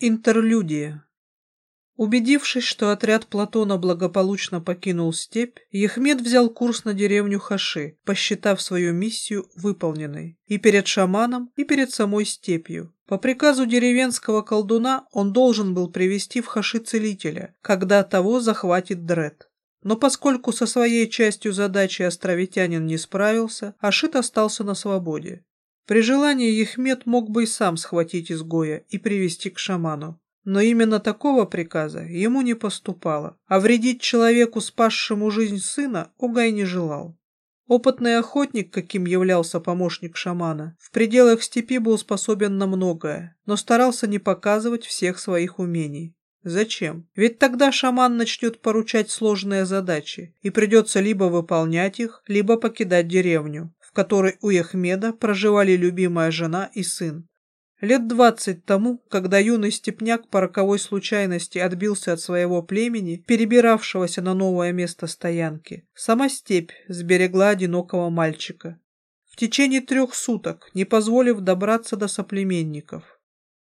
Интерлюдия. Убедившись, что отряд Платона благополучно покинул степь, Ехмед взял курс на деревню Хаши, посчитав свою миссию выполненной и перед шаманом, и перед самой степью. По приказу деревенского колдуна он должен был привести в Хаши целителя, когда того захватит Дред. Но поскольку со своей частью задачи островитянин не справился, Ашит остался на свободе. При желании Ехмед мог бы и сам схватить изгоя и привести к шаману. Но именно такого приказа ему не поступало, а вредить человеку, спасшему жизнь сына, Угай не желал. Опытный охотник, каким являлся помощник шамана, в пределах степи был способен на многое, но старался не показывать всех своих умений. Зачем? Ведь тогда шаман начнет поручать сложные задачи, и придется либо выполнять их, либо покидать деревню, которой у Яхмеда проживали любимая жена и сын. Лет двадцать тому, когда юный степняк по роковой случайности отбился от своего племени, перебиравшегося на новое место стоянки, сама степь сберегла одинокого мальчика. В течение трех суток, не позволив добраться до соплеменников.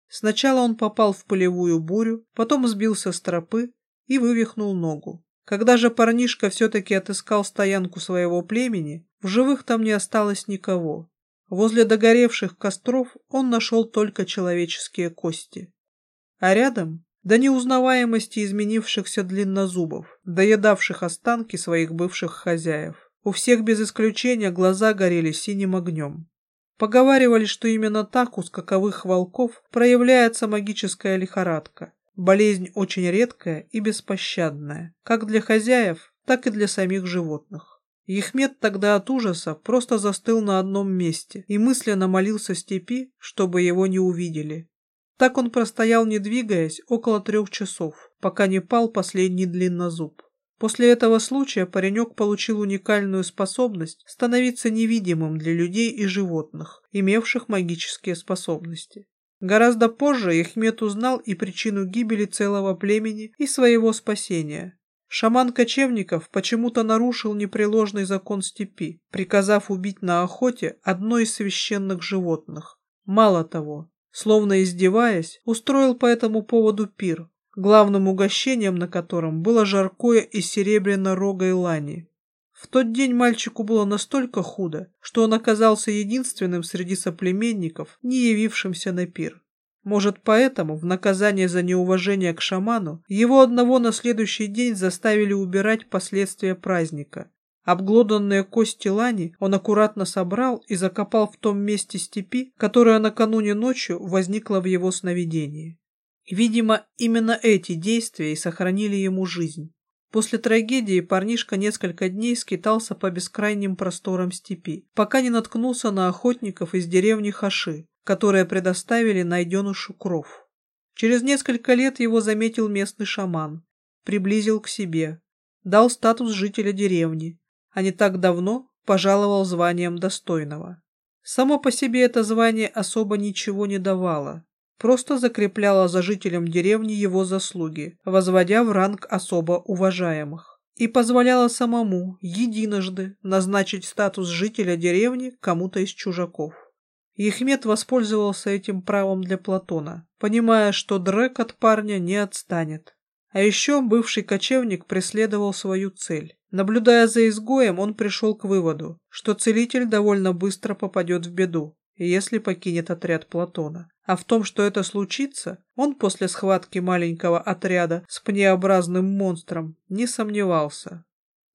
Сначала он попал в полевую бурю, потом сбился с тропы и вывихнул ногу. Когда же парнишка все-таки отыскал стоянку своего племени, в живых там не осталось никого. Возле догоревших костров он нашел только человеческие кости. А рядом до неузнаваемости изменившихся длиннозубов, доедавших останки своих бывших хозяев. У всех без исключения глаза горели синим огнем. Поговаривали, что именно так у скаковых волков проявляется магическая лихорадка. Болезнь очень редкая и беспощадная, как для хозяев, так и для самих животных. Ехмед тогда от ужаса просто застыл на одном месте и мысленно молился степи, чтобы его не увидели. Так он простоял, не двигаясь, около трех часов, пока не пал последний длиннозуб. После этого случая паренек получил уникальную способность становиться невидимым для людей и животных, имевших магические способности. Гораздо позже Ихмет узнал и причину гибели целого племени и своего спасения. Шаман кочевников почему-то нарушил непреложный закон степи, приказав убить на охоте одно из священных животных. Мало того, словно издеваясь, устроил по этому поводу пир, главным угощением на котором было жаркое из серебряно-рогой лани. В тот день мальчику было настолько худо, что он оказался единственным среди соплеменников, не явившимся на пир. Может, поэтому, в наказание за неуважение к шаману, его одного на следующий день заставили убирать последствия праздника. Обглоданные кости лани он аккуратно собрал и закопал в том месте степи, которое накануне ночью возникло в его сновидении. Видимо, именно эти действия и сохранили ему жизнь. После трагедии парнишка несколько дней скитался по бескрайним просторам степи, пока не наткнулся на охотников из деревни Хаши, которые предоставили найденышу кров. Через несколько лет его заметил местный шаман, приблизил к себе, дал статус жителя деревни, а не так давно пожаловал званием достойного. Само по себе это звание особо ничего не давало, просто закрепляла за жителем деревни его заслуги, возводя в ранг особо уважаемых, и позволяла самому единожды назначить статус жителя деревни кому-то из чужаков. Ехмед воспользовался этим правом для Платона, понимая, что Дрек от парня не отстанет. А еще бывший кочевник преследовал свою цель. Наблюдая за изгоем, он пришел к выводу, что целитель довольно быстро попадет в беду, если покинет отряд Платона. А в том, что это случится, он после схватки маленького отряда с пнеобразным монстром не сомневался.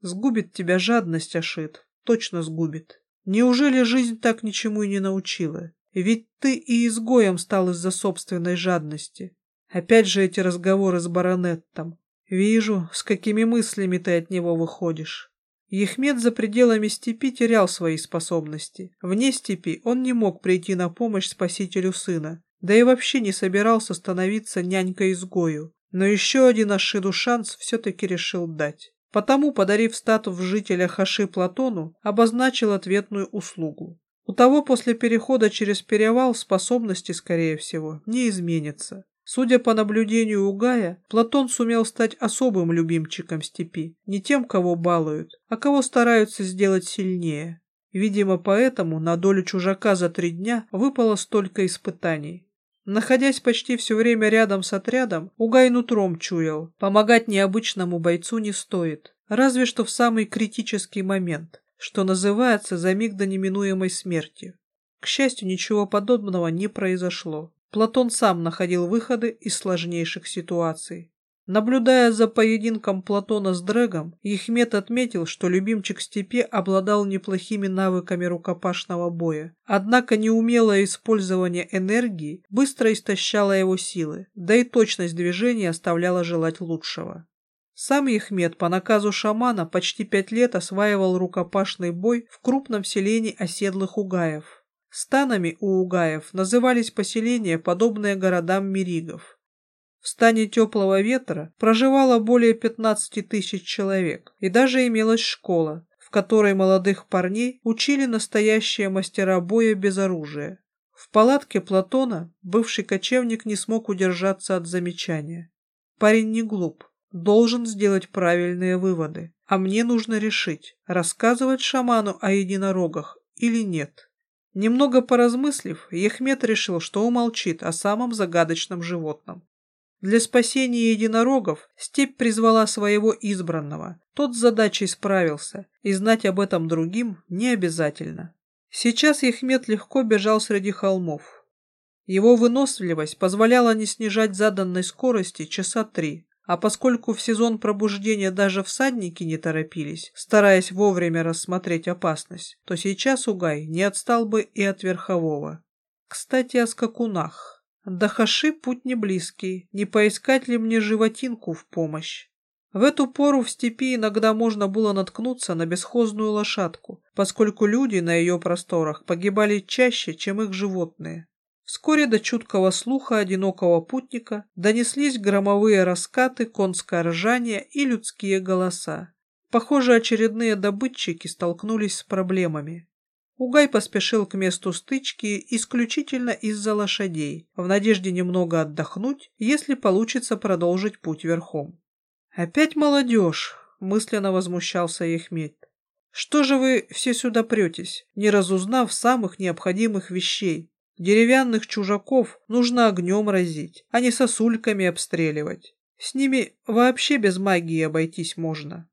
Сгубит тебя жадность, Ашит, точно сгубит. Неужели жизнь так ничему и не научила? Ведь ты и изгоем стал из-за собственной жадности. Опять же эти разговоры с баронеттом. Вижу, с какими мыслями ты от него выходишь. Ехмед за пределами степи терял свои способности. Вне степи он не мог прийти на помощь спасителю сына, да и вообще не собирался становиться нянькой-изгою. Но еще один Ашиду шанс все-таки решил дать. Потому, подарив статус жителя Хаши Платону, обозначил ответную услугу. У того после перехода через перевал способности, скорее всего, не изменятся. Судя по наблюдению Угая, Платон сумел стать особым любимчиком степи, не тем, кого балуют, а кого стараются сделать сильнее. Видимо, поэтому на долю чужака за три дня выпало столько испытаний. Находясь почти все время рядом с отрядом, Угай нутром чуял, помогать необычному бойцу не стоит, разве что в самый критический момент, что называется за миг до неминуемой смерти. К счастью, ничего подобного не произошло. Платон сам находил выходы из сложнейших ситуаций. Наблюдая за поединком Платона с Дрэгом, Ехмет отметил, что любимчик степи обладал неплохими навыками рукопашного боя. Однако неумелое использование энергии быстро истощало его силы, да и точность движения оставляла желать лучшего. Сам Ехмет по наказу шамана почти пять лет осваивал рукопашный бой в крупном селении оседлых угаев. Станами у угаев назывались поселения, подобные городам миригов. В стане теплого ветра проживало более 15 тысяч человек, и даже имелась школа, в которой молодых парней учили настоящие мастера боя без оружия. В палатке Платона бывший кочевник не смог удержаться от замечания. Парень не глуп, должен сделать правильные выводы, а мне нужно решить, рассказывать шаману о единорогах или нет. Немного поразмыслив, Ехмет решил, что умолчит о самом загадочном животном. Для спасения единорогов степь призвала своего избранного. Тот с задачей справился, и знать об этом другим не обязательно. Сейчас Ехмет легко бежал среди холмов. Его выносливость позволяла не снижать заданной скорости часа три, а поскольку в сезон пробуждения даже всадники не торопились, стараясь вовремя рассмотреть опасность, то сейчас Угай не отстал бы и от верхового. Кстати, о скакунах. До Хаши путь не близкий, не поискать ли мне животинку в помощь? В эту пору в степи иногда можно было наткнуться на бесхозную лошадку, поскольку люди на ее просторах погибали чаще, чем их животные. Вскоре до чуткого слуха одинокого путника донеслись громовые раскаты, конское ржание и людские голоса. Похоже, очередные добытчики столкнулись с проблемами. Угай поспешил к месту стычки исключительно из-за лошадей, в надежде немного отдохнуть, если получится продолжить путь верхом. «Опять молодежь!» — мысленно возмущался Ехмет. «Что же вы все сюда претесь, не разузнав самых необходимых вещей? Деревянных чужаков нужно огнем разить, а не сосульками обстреливать. С ними вообще без магии обойтись можно».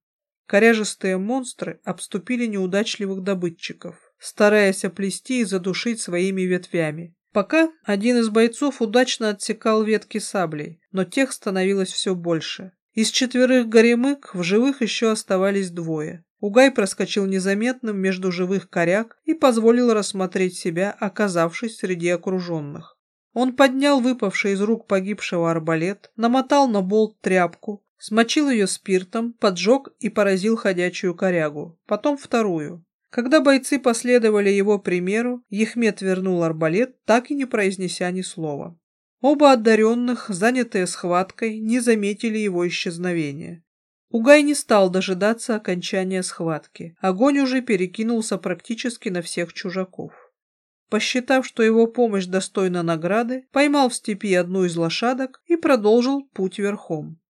Коряжестые монстры обступили неудачливых добытчиков стараясь оплести и задушить своими ветвями. Пока один из бойцов удачно отсекал ветки саблей, но тех становилось все больше. Из четверых горемык в живых еще оставались двое. Угай проскочил незаметным между живых коряк и позволил рассмотреть себя, оказавшись среди окруженных. Он поднял выпавший из рук погибшего арбалет, намотал на болт тряпку, смочил ее спиртом, поджег и поразил ходячую корягу, потом вторую. Когда бойцы последовали его примеру, Ехмет вернул арбалет, так и не произнеся ни слова. Оба одаренных, занятые схваткой, не заметили его исчезновения. Угай не стал дожидаться окончания схватки. Огонь уже перекинулся практически на всех чужаков. Посчитав, что его помощь достойна награды, поймал в степи одну из лошадок и продолжил путь верхом.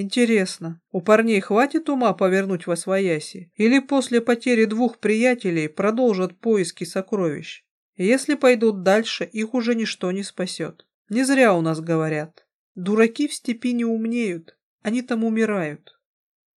Интересно, у парней хватит ума повернуть во свояси? Или после потери двух приятелей продолжат поиски сокровищ? Если пойдут дальше, их уже ничто не спасет. Не зря у нас говорят. Дураки в степи не умнеют, они там умирают.